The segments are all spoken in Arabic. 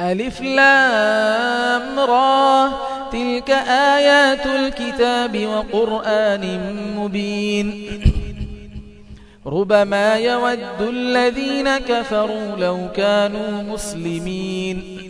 ألف لام را. تلك آيات الكتاب وقرآن مبين. ربما يود الذين كفروا لو كانوا مسلمين.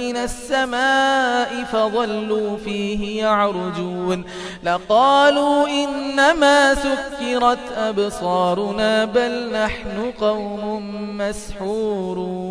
من السماء فظلوا فيه يعرجون لقالوا إنما سكرت أبصارنا بل نحن قوم مسحورون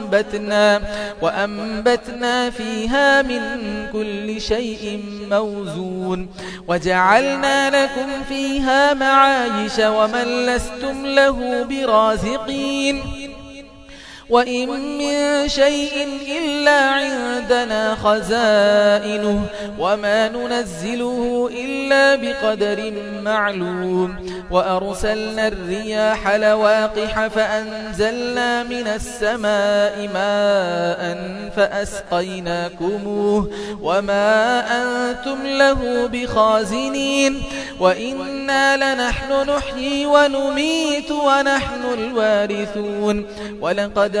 وأنبتنا, وأنبتنا فيها من كل شيء موزون. وجعلنا لكم فيها معايش ومن لستم له برازقين. وإن من شيء إلا عندنا خزائنه وما ننزله إلا بقدر معلوم. وأرسلنا الرياح لواقح فأنزلنا من السماء ماء فأسقيناكموه وما أنتم له بخازنين. وإنا لنحن نحيي ونميت ونحن الوارثون. ولقد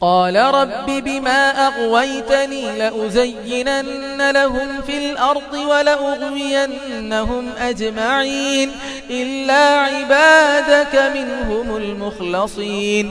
قال رب بما أغويتني لأزينن لهم في الأرض ولأغوينهم أجمعين إلا عبادك منهم المخلصين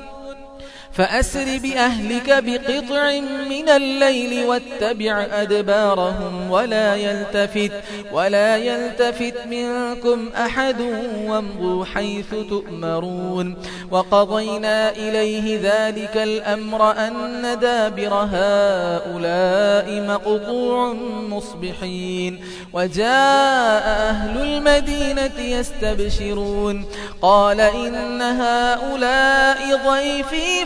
فأسر بأهلك بقطع من الليل واتبع أدبارهم ولا يلتفت ولا يلتفت منكم أحد وامضوا حيث تؤمرون. وقضينا إليه ذلك الأمر أن دابر هؤلاء مقطوع مصبحين. وجاء أهل المدينة يستبشرون. قال إن هؤلاء ضيفي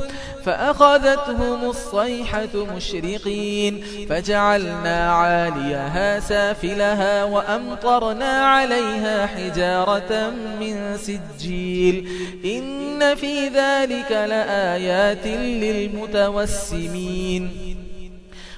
فأخذتهم الصيحة مشرقين فجعلنا عاليها سافلها وأمطرنا عليها حجارة من سجيل. إن في ذلك لآيات للمتوسمين.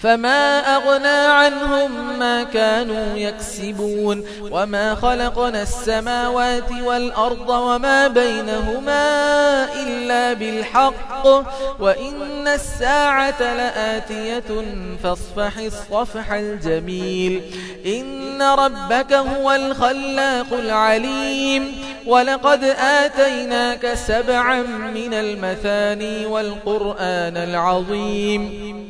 فما أغنى عنهم ما كانوا يكسبون وما خلقنا السماوات والأرض وما بينهما إلا بالحق وإن الساعة لآتية فاصفح الصفح الجميل إن ربك هو الخلاق العليم ولقد آتيناك سبعا من المثاني والقرآن العظيم